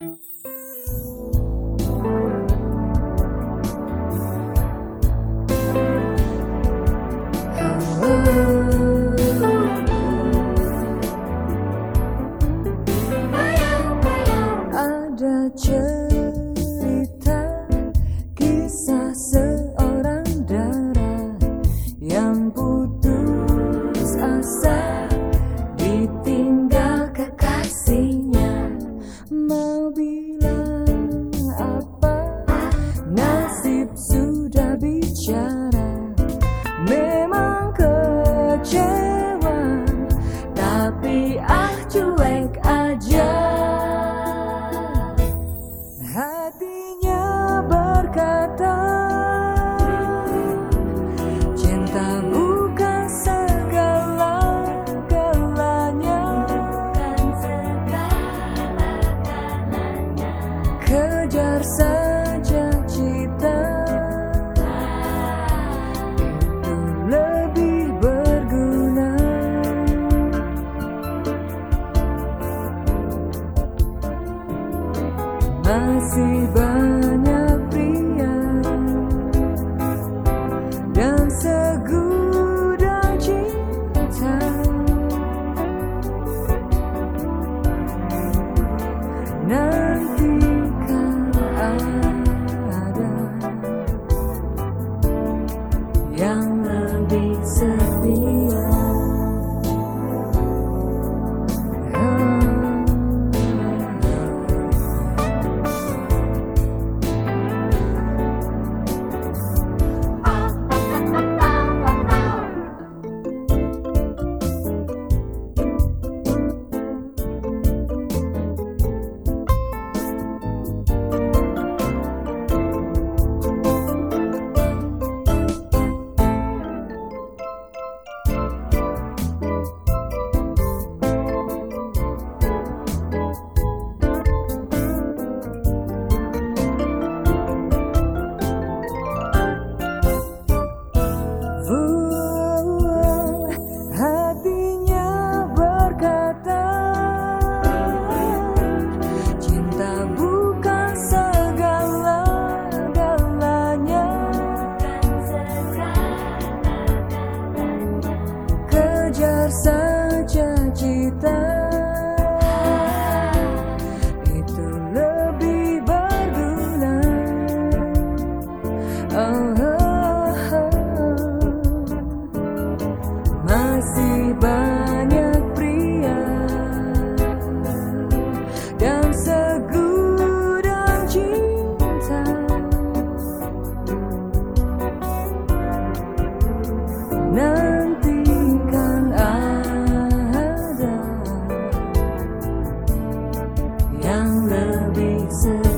Ada Kejar saja cita Itu lebih berguna. Masih banyak pria Dan segudang cinta. Nantikan Kejar saja cita. Itu lebih berguna. Oh, oh, oh. Masih banyak pria Dan segudang cinta. Nantikan 的彼此。